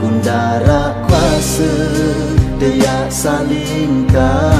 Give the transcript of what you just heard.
Gundara kuasa dia salingkan